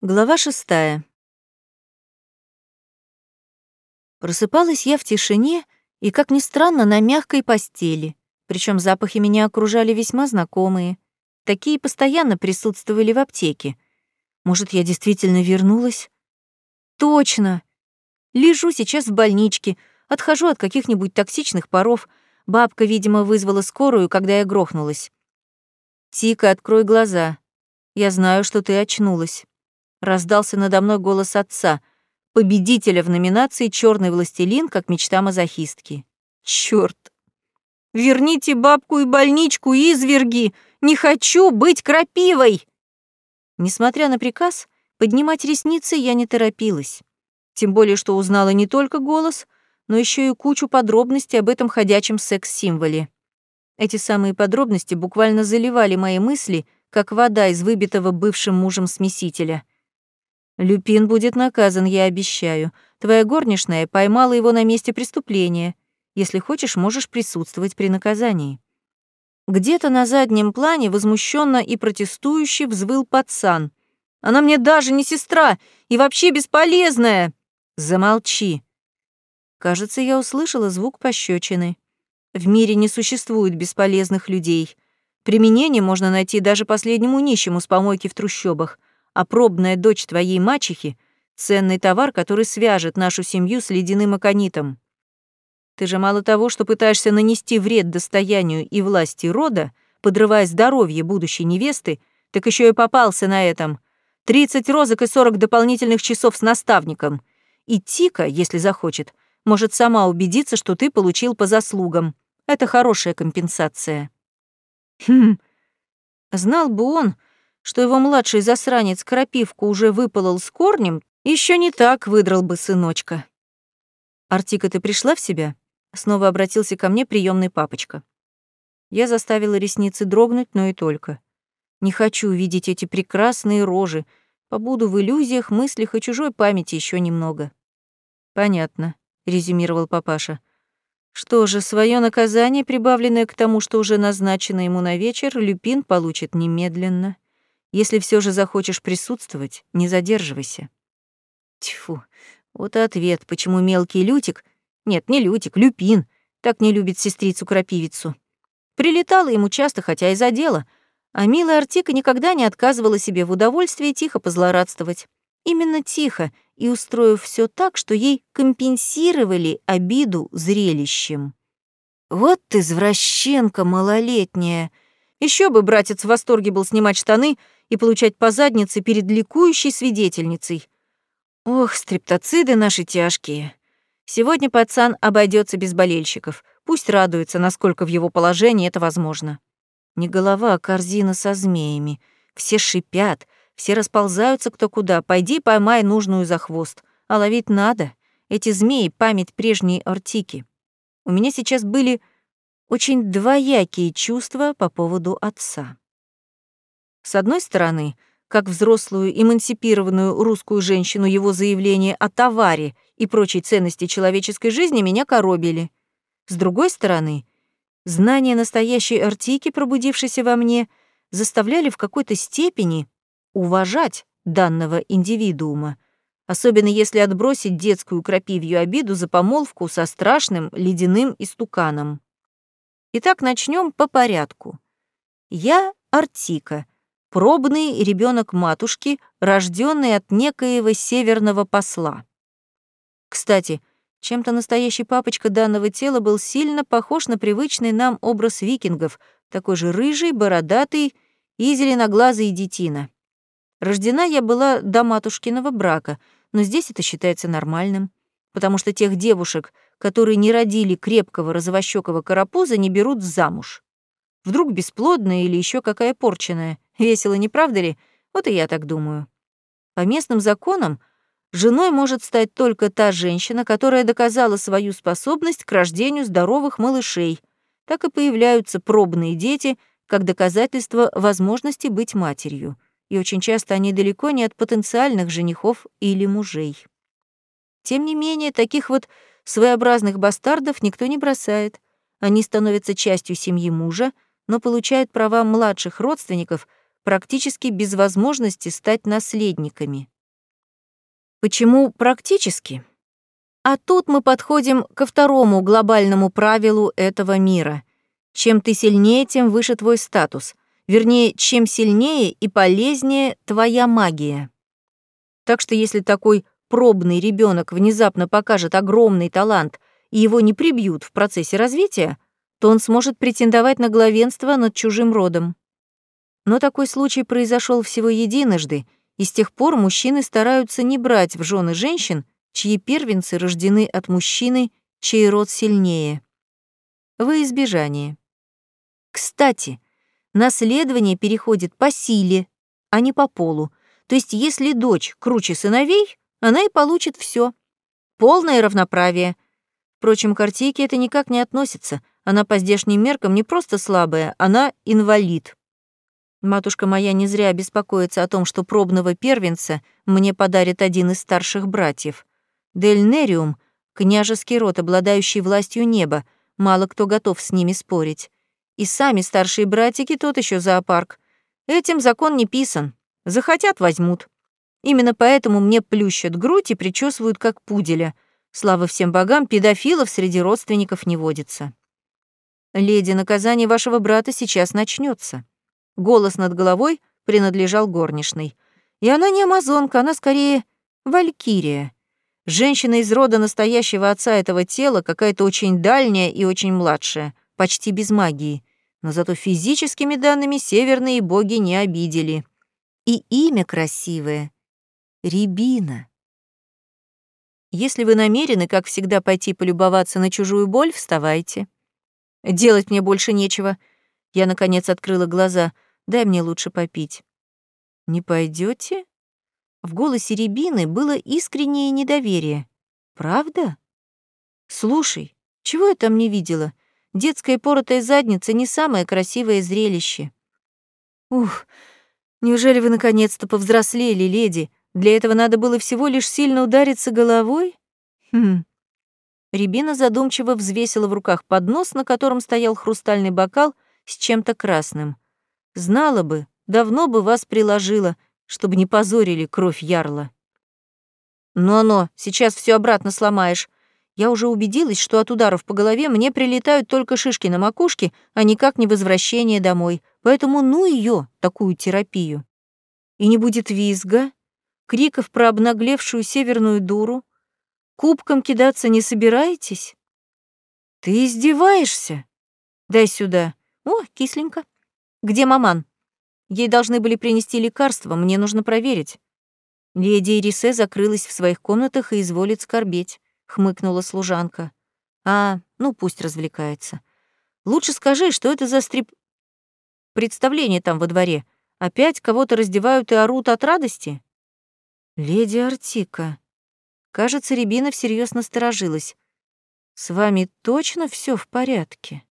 Глава шестая. Просыпалась я в тишине и, как ни странно, на мягкой постели. Причем запахи меня окружали весьма знакомые. Такие постоянно присутствовали в аптеке. Может, я действительно вернулась? Точно! Лежу сейчас в больничке, отхожу от каких-нибудь токсичных паров. Бабка, видимо, вызвала скорую, когда я грохнулась. «Тика, открой глаза. Я знаю, что ты очнулась». Раздался надо мной голос отца, победителя в номинации «Чёрный властелин» как мечта мазохистки. Чёрт! Верните бабку и больничку, изверги! Не хочу быть крапивой!» Несмотря на приказ, поднимать ресницы я не торопилась. Тем более, что узнала не только голос, но еще и кучу подробностей об этом ходячем секс-символе. Эти самые подробности буквально заливали мои мысли, как вода из выбитого бывшим мужем смесителя. Люпин будет наказан, я обещаю. Твоя горничная поймала его на месте преступления. Если хочешь, можешь присутствовать при наказании. Где-то на заднем плане возмущенно и протестующе взвыл пацан. Она мне даже не сестра и вообще бесполезная. Замолчи. Кажется, я услышала звук пощечины. В мире не существует бесполезных людей. Применение можно найти даже последнему нищему с помойки в трущобах а пробная дочь твоей мачехи — ценный товар, который свяжет нашу семью с ледяным аконитом. Ты же мало того, что пытаешься нанести вред достоянию и власти рода, подрывая здоровье будущей невесты, так еще и попался на этом. 30 розок и 40 дополнительных часов с наставником. И Тика, если захочет, может сама убедиться, что ты получил по заслугам. Это хорошая компенсация. Хм. Знал бы он, что его младший засранец Крапивку уже выпалол с корнем, еще не так выдрал бы сыночка. «Артика, ты пришла в себя?» Снова обратился ко мне приемный папочка. Я заставила ресницы дрогнуть, но и только. Не хочу видеть эти прекрасные рожи. Побуду в иллюзиях, мыслях и чужой памяти еще немного. Понятно, резюмировал папаша. Что же, свое наказание, прибавленное к тому, что уже назначено ему на вечер, Люпин получит немедленно. Если все же захочешь присутствовать, не задерживайся. Тьфу, вот и ответ, почему мелкий Лютик, нет, не Лютик, Люпин, так не любит сестрицу-крапивицу. Прилетала ему часто, хотя и за дело, а милая Артика никогда не отказывала себе в удовольствии тихо позлорадствовать. Именно тихо и устроив все так, что ей компенсировали обиду зрелищем. «Вот ты извращенка малолетняя!» Еще бы братец в восторге был снимать штаны и получать по заднице перед ликующей свидетельницей. Ох, стриптоциды наши тяжкие. Сегодня пацан обойдется без болельщиков. Пусть радуется, насколько в его положении это возможно. Не голова, а корзина со змеями. Все шипят, все расползаются кто куда. Пойди поймай нужную за хвост. А ловить надо. Эти змеи — память прежней Артики. У меня сейчас были очень двоякие чувства по поводу отца. С одной стороны, как взрослую эмансипированную русскую женщину его заявление о товаре и прочей ценности человеческой жизни меня коробили. С другой стороны, знания настоящей Артики, пробудившейся во мне, заставляли в какой-то степени уважать данного индивидуума, особенно если отбросить детскую крапивью обиду за помолвку со страшным ледяным истуканом. Итак, начнем по порядку. Я Артика, пробный ребенок матушки, рожденный от некоего северного посла. Кстати, чем-то настоящий папочка данного тела был сильно похож на привычный нам образ викингов, такой же рыжий, бородатый и зеленоглазый детина. Рождена я была до матушкиного брака, но здесь это считается нормальным, потому что тех девушек — которые не родили крепкого розовощекого карапуза, не берут замуж. Вдруг бесплодная или еще какая порченная. Весело, не правда ли? Вот и я так думаю. По местным законам женой может стать только та женщина, которая доказала свою способность к рождению здоровых малышей. Так и появляются пробные дети, как доказательство возможности быть матерью. И очень часто они далеко не от потенциальных женихов или мужей. Тем не менее, таких вот Своеобразных бастардов никто не бросает. Они становятся частью семьи мужа, но получают права младших родственников, практически без возможности стать наследниками. Почему практически? А тут мы подходим ко второму глобальному правилу этого мира. Чем ты сильнее, тем выше твой статус. Вернее, чем сильнее и полезнее твоя магия. Так что если такой пробный ребенок внезапно покажет огромный талант и его не прибьют в процессе развития, то он сможет претендовать на главенство над чужим родом. Но такой случай произошел всего единожды — и с тех пор мужчины стараются не брать в жены женщин, чьи первенцы рождены от мужчины, чей род сильнее. Во избежание. Кстати, наследование переходит по силе, а не по полу. То есть если дочь круче сыновей, она и получит все. Полное равноправие. Впрочем, к Артике это никак не относится. Она по здешним меркам не просто слабая, она инвалид. Матушка моя не зря беспокоится о том, что пробного первенца мне подарит один из старших братьев. Дель княжеский род, обладающий властью неба, мало кто готов с ними спорить. И сами старшие братики тот еще зоопарк. Этим закон не писан. Захотят — возьмут. Именно поэтому мне плющат грудь и причесывают как пуделя. Слава всем богам, педофилов среди родственников не водится. Леди, наказание вашего брата сейчас начнется. Голос над головой принадлежал горничной. И она не амазонка, она скорее валькирия. Женщина из рода настоящего отца этого тела, какая-то очень дальняя и очень младшая, почти без магии. Но зато физическими данными северные боги не обидели. И имя красивое — Рябина. Если вы намерены, как всегда, пойти полюбоваться на чужую боль, вставайте. Делать мне больше нечего. Я, наконец, открыла глаза — Дай мне лучше попить». «Не пойдете? В голосе Рябины было искреннее недоверие. «Правда?» «Слушай, чего я там не видела? Детская поротая задница — не самое красивое зрелище». «Ух, неужели вы наконец-то повзрослели, леди? Для этого надо было всего лишь сильно удариться головой?» «Хм». Рябина задумчиво взвесила в руках поднос, на котором стоял хрустальный бокал с чем-то красным — Знала бы, давно бы вас приложила, чтобы не позорили кровь ярла. Но-но, сейчас все обратно сломаешь. Я уже убедилась, что от ударов по голове мне прилетают только шишки на макушке, а никак не возвращение домой. Поэтому ну ее такую терапию. И не будет визга, криков про обнаглевшую северную дуру. Кубком кидаться не собираетесь? Ты издеваешься? Дай сюда. О, кисленько. Где маман? Ей должны были принести лекарства, мне нужно проверить. Леди Ирисе закрылась в своих комнатах и изволит скорбеть, хмыкнула служанка. А, ну пусть развлекается. Лучше скажи, что это за стрип... Представление там во дворе. Опять кого-то раздевают и орут от радости? Леди Артика. Кажется, Рябина всерьез насторожилась. С вами точно все в порядке?